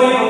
way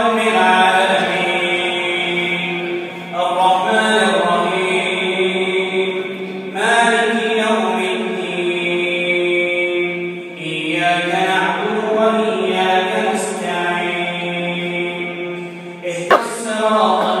Oh.